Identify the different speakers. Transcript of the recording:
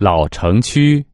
Speaker 1: 老城区。